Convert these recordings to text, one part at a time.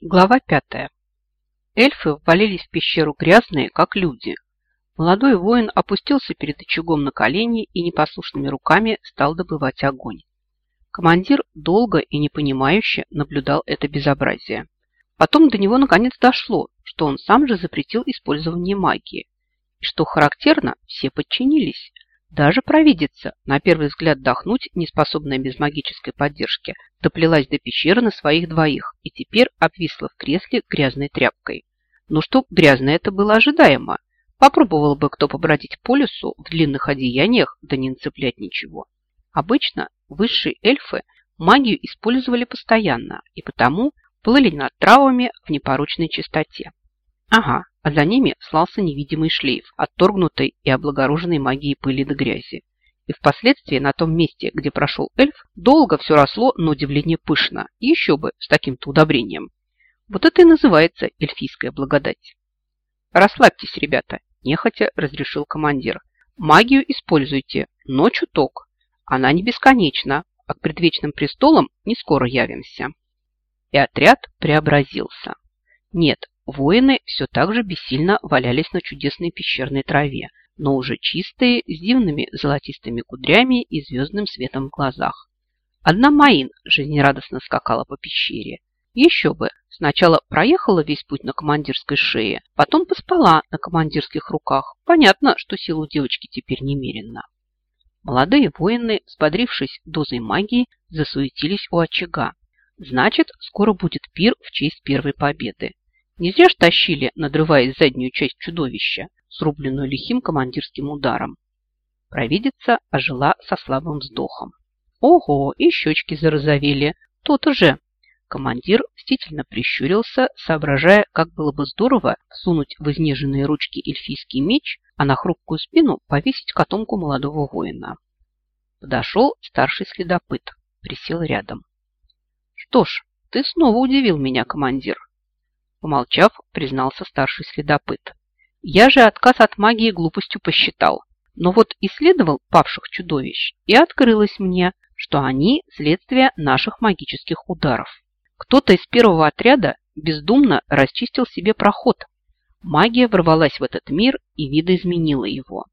Глава пятая. Эльфы ввалились в пещеру грязные, как люди. Молодой воин опустился перед очагом на колени и непослушными руками стал добывать огонь. Командир долго и непонимающе наблюдал это безобразие. Потом до него наконец дошло, что он сам же запретил использование магии. И что характерно, все подчинились. Даже провидица, на первый взгляд дохнуть, неспособная без магической поддержки, доплелась до пещеры на своих двоих и теперь обвисла в кресле грязной тряпкой. Ну что грязное это было ожидаемо. Попробовал бы кто побродить по лесу в длинных одеяниях, да не нацеплять ничего. Обычно высшие эльфы магию использовали постоянно и потому плыли над травами в непорочной чистоте. Ага, а за ними слался невидимый шлейф, отторгнутой и облагороженной магией пыли до грязи. И впоследствии на том месте, где прошел эльф, долго все росло на удивление пышно. Еще бы с таким-то удобрением. Вот это и называется эльфийская благодать. Расслабьтесь, ребята, нехотя разрешил командир. Магию используйте, но чуток. Она не бесконечна, а к предвечным престолам не скоро явимся. И отряд преобразился. Нет, Воины все так же бессильно валялись на чудесной пещерной траве, но уже чистые, с дивными золотистыми кудрями и звездным светом в глазах. Одна Маин жизнерадостно скакала по пещере. Еще бы, сначала проехала весь путь на командирской шее, потом поспала на командирских руках. Понятно, что силу девочки теперь немерено. Молодые воины, сподрившись дозой магии, засуетились у очага. Значит, скоро будет пир в честь первой победы. Не зря ж тащили, надрываясь заднюю часть чудовища, срубленную лихим командирским ударом. Провидица ожила со слабым вздохом. Ого, и щечки зарозовели. То-то же. Командир мстительно прищурился, соображая, как было бы здорово сунуть в изнеженные ручки эльфийский меч, а на хрупкую спину повесить котомку молодого воина. Подошел старший следопыт, присел рядом. Что ж, ты снова удивил меня, командир. Помолчав, признался старший следопыт. Я же отказ от магии глупостью посчитал. Но вот исследовал павших чудовищ, и открылось мне, что они следствие наших магических ударов. Кто-то из первого отряда бездумно расчистил себе проход. Магия ворвалась в этот мир и видоизменила его.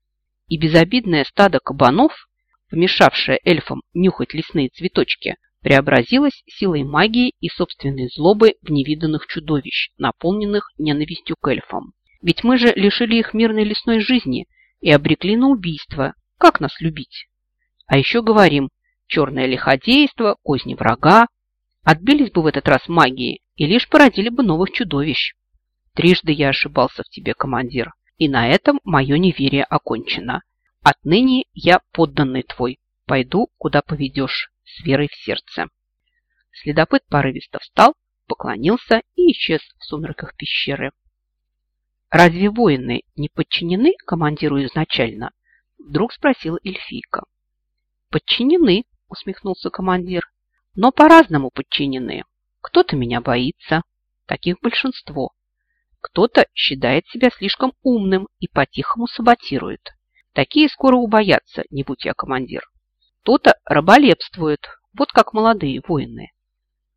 И безобидное стадо кабанов, помешавшее эльфам нюхать лесные цветочки, преобразилась силой магии и собственной злобы в невиданных чудовищ, наполненных ненавистью к эльфам. Ведь мы же лишили их мирной лесной жизни и обрекли на убийство. Как нас любить? А еще говорим, черное лиходейство, козни врага. Отбились бы в этот раз магии и лишь породили бы новых чудовищ. Трижды я ошибался в тебе, командир, и на этом мое неверие окончено. Отныне я подданный твой, пойду, куда поведешь с верой в сердце. Следопыт порывисто встал, поклонился и исчез в сумерках пещеры. «Разве воины не подчинены командиру изначально?» Вдруг спросила эльфийка. «Подчинены», усмехнулся командир, «но по-разному подчинены. Кто-то меня боится, таких большинство. Кто-то считает себя слишком умным и по-тихому саботирует. Такие скоро убоятся, не будь я командир. Кто-то раболепствует, вот как молодые воины.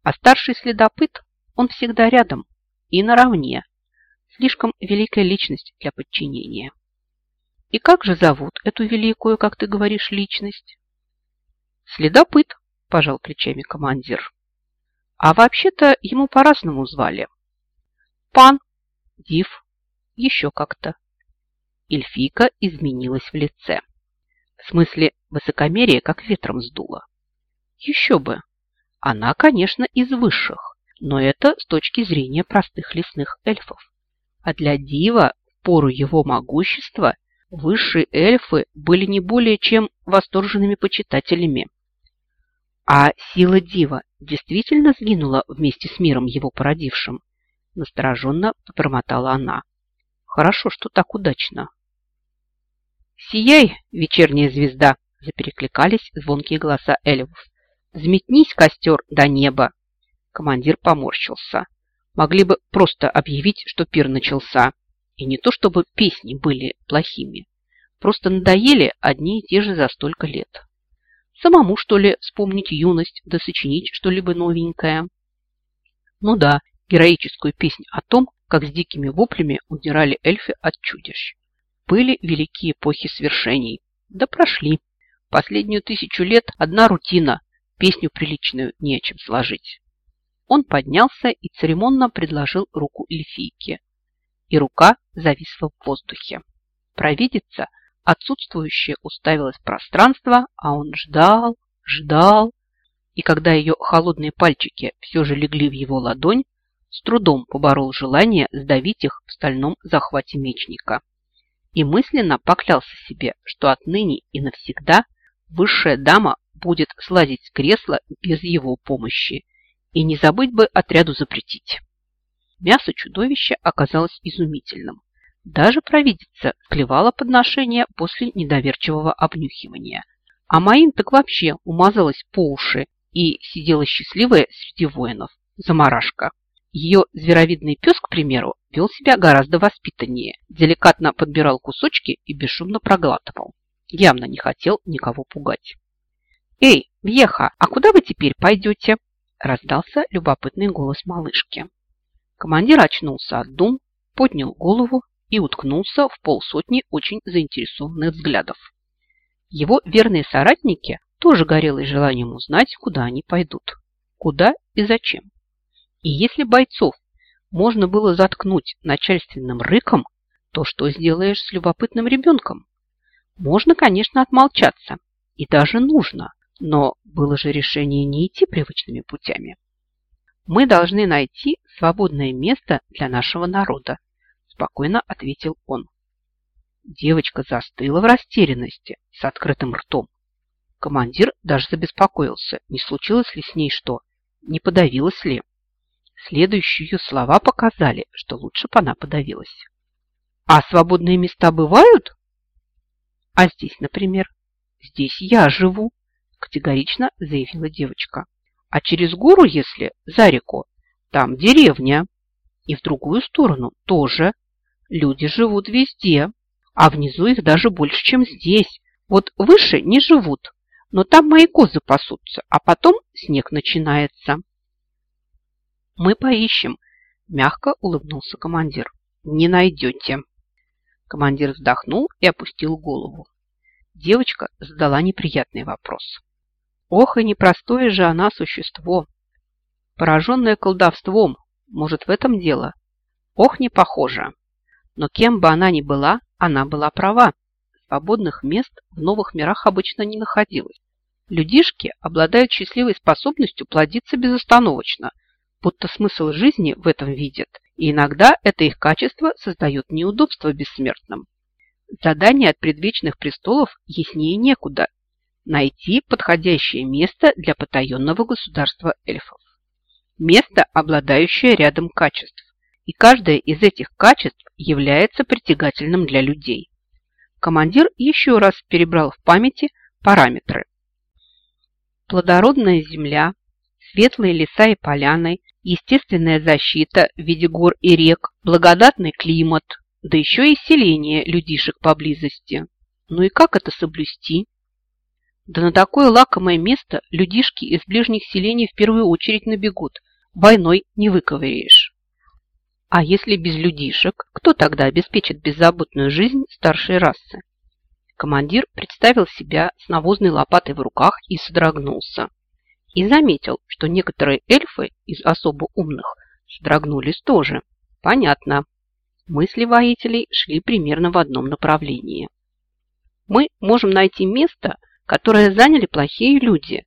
А старший следопыт, он всегда рядом и наравне. Слишком великая личность для подчинения. И как же зовут эту великую, как ты говоришь, личность? Следопыт, пожал плечами командир. А вообще-то ему по-разному звали. Пан, Див, еще как-то. Эльфийка изменилась в лице. В смысле, высокомерие как ветром сдуло. Еще бы. Она, конечно, из высших, но это с точки зрения простых лесных эльфов. А для Дива, пору его могущества, высшие эльфы были не более чем восторженными почитателями. А сила Дива действительно сгинула вместе с миром его породившим? Настороженно попромотала она. Хорошо, что так удачно. «Сияй, вечерняя звезда!» – заперекликались звонкие голоса эльфов. «Взметнись, костер, до неба!» Командир поморщился. Могли бы просто объявить, что пир начался. И не то, чтобы песни были плохими. Просто надоели одни и те же за столько лет. Самому, что ли, вспомнить юность, да сочинить что-либо новенькое? Ну да, героическую песнь о том, как с дикими воплями удирали эльфы от чудищ. Были великие эпохи свершений. Да прошли. Последнюю тысячу лет одна рутина. Песню приличную не о чем сложить. Он поднялся и церемонно предложил руку эльфийке. И рука зависла в воздухе. Провидица, отсутствующая, уставилась в пространство, а он ждал, ждал. И когда ее холодные пальчики все же легли в его ладонь, с трудом поборол желание сдавить их в стальном захвате мечника. И мысленно поклялся себе, что отныне и навсегда высшая дама будет слазить с кресла без его помощи. И не забыть бы отряду запретить. Мясо чудовища оказалось изумительным. Даже провидица клевала подношение после недоверчивого обнюхивания. А Маин так вообще умазалась по уши и сидела счастливая среди воинов. Замарашка. Ее зверовидный пес, к примеру, вел себя гораздо воспитаннее, деликатно подбирал кусочки и бесшумно проглатывал явно не хотел никого пугать. «Эй, Вьеха, а куда вы теперь пойдете?» раздался любопытный голос малышки. Командир очнулся от дум, поднял голову и уткнулся в полсотни очень заинтересованных взглядов. Его верные соратники тоже горели желанием узнать, куда они пойдут, куда и зачем. И если бойцов можно было заткнуть начальственным рыком, то что сделаешь с любопытным ребенком? Можно, конечно, отмолчаться, и даже нужно, но было же решение не идти привычными путями. Мы должны найти свободное место для нашего народа, спокойно ответил он. Девочка застыла в растерянности с открытым ртом. Командир даже забеспокоился, не случилось ли с ней что, не подавилась ли. Следующие ее слова показали, что лучше бы она подавилась. «А свободные места бывают?» А здесь, например, здесь я живу, категорично заявила девочка. А через гору, если за реку, там деревня. И в другую сторону тоже. Люди живут везде, а внизу их даже больше, чем здесь. Вот выше не живут, но там мои козы пасутся, а потом снег начинается. Мы поищем, мягко улыбнулся командир. Не найдете. Командир вздохнул и опустил голову. Девочка задала неприятный вопрос. Ох, и непростое же она существо. Пораженное колдовством, может, в этом дело? Ох, не похоже. Но кем бы она ни была, она была права. Свободных мест в новых мирах обычно не находилось. Людишки обладают счастливой способностью плодиться безостановочно, будто смысл жизни в этом видят, и иногда это их качество создает неудобства бессмертным. Задание от предвечных престолов яснее некуда. Найти подходящее место для потаенного государства эльфов. Место, обладающее рядом качеств. И каждое из этих качеств является притягательным для людей. Командир еще раз перебрал в памяти параметры. Плодородная земля, светлые леса и поляны, естественная защита в виде гор и рек, благодатный климат, да еще и селение людишек поблизости. Ну и как это соблюсти? Да на такое лакомое место людишки из ближних селений в первую очередь набегут. Войной не выковыряешь. А если без людишек, кто тогда обеспечит беззаботную жизнь старшей расы? Командир представил себя с навозной лопатой в руках и содрогнулся и заметил, что некоторые эльфы из особо умных содрогнулись тоже. Понятно. Мысли воителей шли примерно в одном направлении. «Мы можем найти место, которое заняли плохие люди»,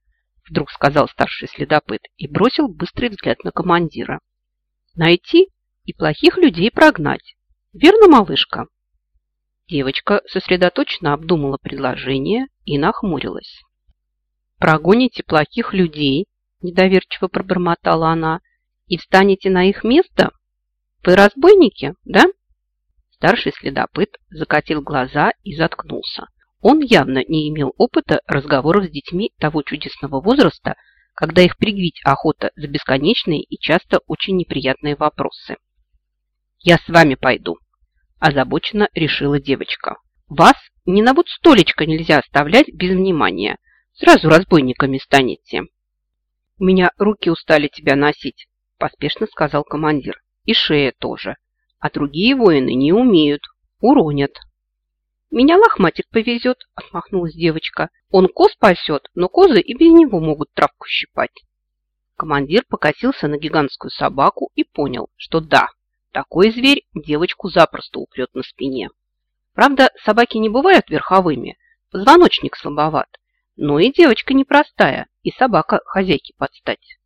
вдруг сказал старший следопыт и бросил быстрый взгляд на командира. «Найти и плохих людей прогнать. Верно, малышка?» Девочка сосредоточенно обдумала предложение и нахмурилась. «Прогоните плохих людей», – недоверчиво пробормотала она, – «и встанете на их место? Вы разбойники, да?» Старший следопыт закатил глаза и заткнулся. Он явно не имел опыта разговоров с детьми того чудесного возраста, когда их пригвить охота за бесконечные и часто очень неприятные вопросы. «Я с вами пойду», – озабоченно решила девочка. «Вас ни на вот столечко нельзя оставлять без внимания. Сразу разбойниками станете. У меня руки устали тебя носить, поспешно сказал командир. И шея тоже. А другие воины не умеют, уронят. Меня лохматик повезет, отмахнулась девочка. Он коз пасет, но козы и без него могут травку щипать. Командир покосился на гигантскую собаку и понял, что да, такой зверь девочку запросто упрет на спине. Правда, собаки не бывают верховыми, позвоночник слабоват, но и девочка непростая, и собака хозяйке подстать.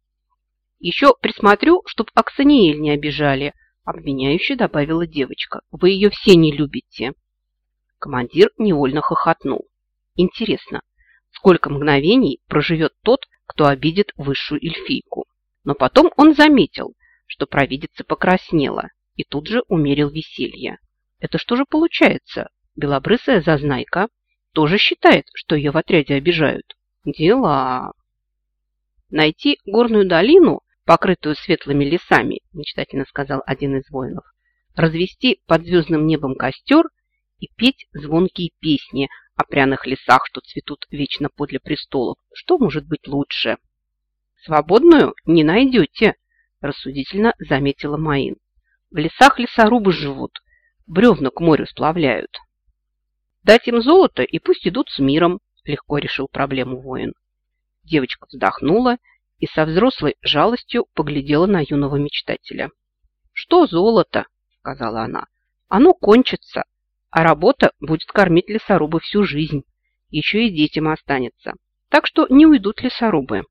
Еще присмотрю, чтоб Аксаниэль не обижали, обвиняюще добавила девочка. Вы ее все не любите. Командир невольно хохотнул. Интересно, сколько мгновений проживет тот, кто обидит высшую эльфийку. Но потом он заметил, что провидица покраснела и тут же умерил веселье. Это что же получается? Белобрысая зазнайка тоже считает, что ее в отряде обижают. Дела. Найти горную долину, покрытую светлыми лесами, мечтательно сказал один из воинов, развести под звездным небом костер и петь звонкие песни о пряных лесах, что цветут вечно подле престолов. Что может быть лучше? Свободную не найдете, рассудительно заметила Маин. В лесах лесорубы живут, бревна к морю сплавляют. Дать им золото и пусть идут с миром, легко решил проблему воин. Девочка вздохнула и со взрослой жалостью поглядела на юного мечтателя. «Что золото?» – сказала она. «Оно кончится, а работа будет кормить лесорубы всю жизнь. Еще и детям останется. Так что не уйдут лесорубы».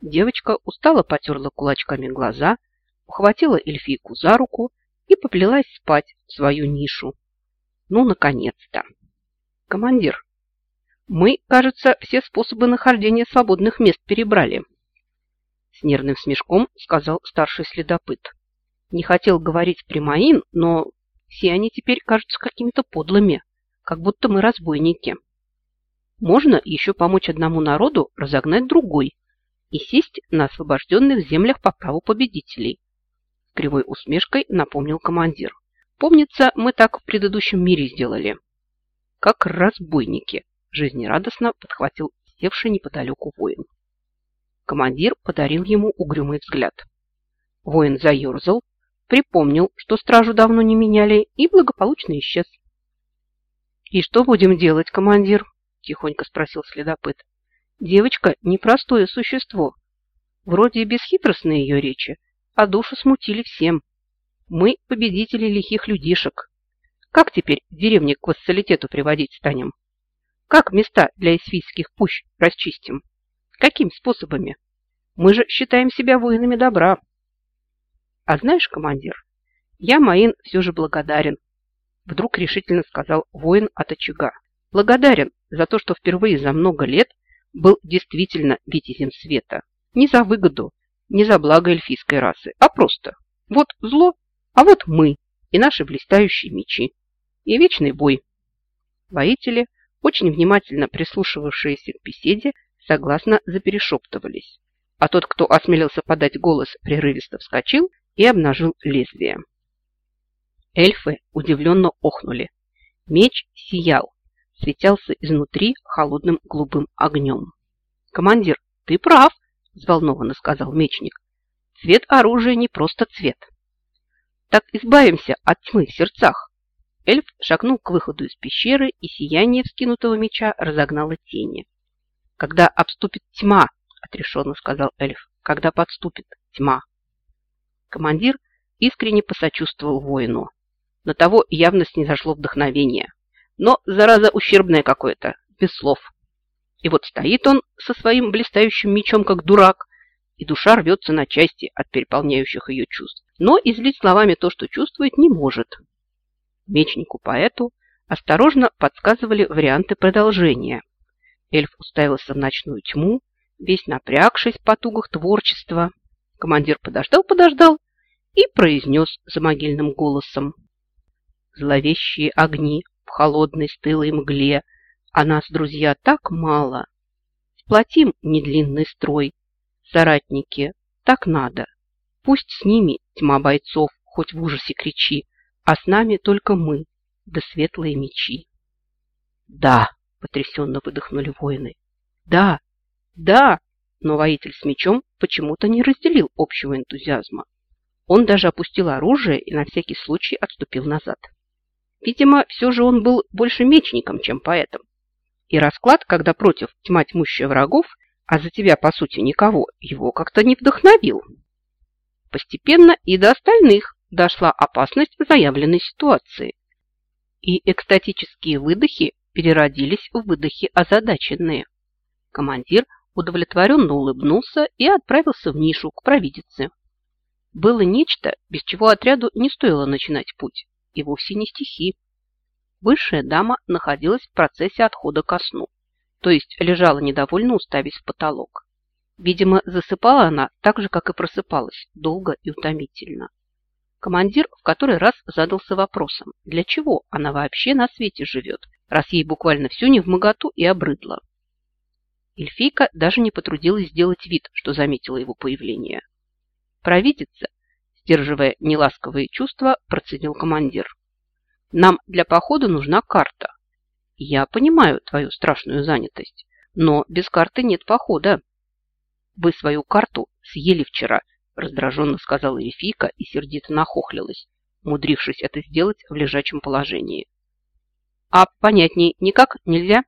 Девочка устало потерла кулачками глаза, ухватила эльфийку за руку и поплелась спать в свою нишу. Ну, наконец-то! Командир, мы, кажется, все способы нахождения свободных мест перебрали. С нервным смешком сказал старший следопыт. Не хотел говорить прямоин, но все они теперь кажутся какими-то подлыми, как будто мы разбойники. Можно еще помочь одному народу разогнать другой и сесть на освобожденных землях по праву победителей кривой усмешкой напомнил командир. Помнится, мы так в предыдущем мире сделали. Как разбойники, жизнерадостно подхватил севший неподалеку воин. Командир подарил ему угрюмый взгляд. Воин заерзал, припомнил, что стражу давно не меняли, и благополучно исчез. «И что будем делать, командир?» – тихонько спросил следопыт. «Девочка – непростое существо. Вроде и бесхитростные ее речи, а душу смутили всем. Мы победители лихих людишек. Как теперь деревни к вассалитету приводить станем? Как места для эсфийских пущ расчистим? Какими способами? Мы же считаем себя воинами добра. А знаешь, командир, я Маин все же благодарен, вдруг решительно сказал воин от очага. Благодарен за то, что впервые за много лет был действительно витязем света. Не за выгоду, не за благо эльфийской расы, а просто вот зло, а вот мы и наши блистающие мечи. И вечный бой. Воители, очень внимательно прислушивавшиеся к беседе, согласно заперешептывались. А тот, кто осмелился подать голос, прерывисто вскочил и обнажил лезвие. Эльфы удивленно охнули. Меч сиял, светялся изнутри холодным голубым огнем. «Командир, ты прав!» взволнованно сказал мечник. Цвет оружия не просто цвет. Так избавимся от тьмы в сердцах. Эльф шагнул к выходу из пещеры, и сияние вскинутого меча разогнало тени. «Когда обступит тьма», — отрешенно сказал эльф, — «когда подступит тьма». Командир искренне посочувствовал воину. На того явно снизошло вдохновение. Но, зараза, ущербное какое-то, без слов. И вот стоит он со своим блистающим мечом, как дурак, и душа рвется на части от переполняющих ее чувств. Но излить словами то, что чувствует, не может. Мечнику-поэту осторожно подсказывали варианты продолжения. Эльф уставился в ночную тьму, весь напрягшись в потугах творчества. Командир подождал-подождал и произнес за могильным голосом. Зловещие огни в холодной стылой мгле – а нас, друзья, так мало. Сплотим недлинный строй. Соратники, так надо. Пусть с ними тьма бойцов, хоть в ужасе кричи, а с нами только мы, да светлые мечи. Да, потрясенно выдохнули воины. Да, да, но воитель с мечом почему-то не разделил общего энтузиазма. Он даже опустил оружие и на всякий случай отступил назад. Видимо, все же он был больше мечником, чем поэтом. И расклад, когда против тьма тьмущая врагов, а за тебя, по сути, никого, его как-то не вдохновил. Постепенно и до остальных дошла опасность заявленной ситуации. И экстатические выдохи переродились в выдохи озадаченные. Командир удовлетворенно улыбнулся и отправился в нишу к провидице. Было нечто, без чего отряду не стоило начинать путь, и вовсе не стихи. Высшая дама находилась в процессе отхода ко сну, то есть лежала недовольно уставясь в потолок. Видимо, засыпала она так же, как и просыпалась, долго и утомительно. Командир в который раз задался вопросом, для чего она вообще на свете живет, раз ей буквально все не в моготу и обрыдло. Эльфийка даже не потрудилась сделать вид, что заметила его появление. Провидица, сдерживая неласковые чувства, процедил командир. Нам для похода нужна карта. Я понимаю твою страшную занятость, но без карты нет похода. Вы свою карту съели вчера, раздраженно сказала эльфийка и сердито нахохлилась, умудрившись это сделать в лежачем положении. А понятней никак нельзя?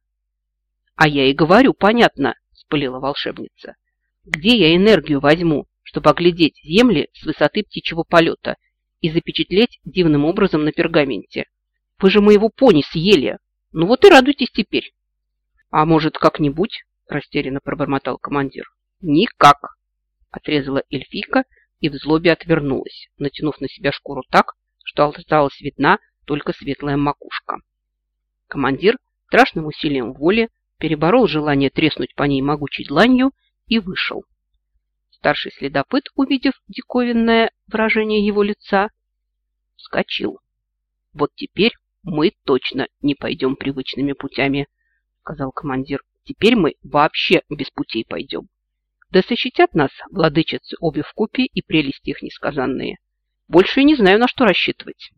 А я и говорю, понятно, спылила волшебница. Где я энергию возьму, чтобы оглядеть земли с высоты птичьего полета и запечатлеть дивным образом на пергаменте? Вы же моего пони съели. Ну вот и радуйтесь теперь. А может, как-нибудь? Растерянно пробормотал командир. Никак, отрезала эльфийка и в злобе отвернулась, натянув на себя шкуру так, что осталась видна только светлая макушка. Командир страшным усилием воли переборол желание треснуть по ней могучей дланью и вышел. Старший следопыт, увидев диковинное выражение его лица, вскочил. «Вот теперь мы точно не пойдем привычными путями», сказал командир. «Теперь мы вообще без путей пойдем. Да защитят нас владычицы обе в купе и прелести их несказанные. Больше не знаю, на что рассчитывать.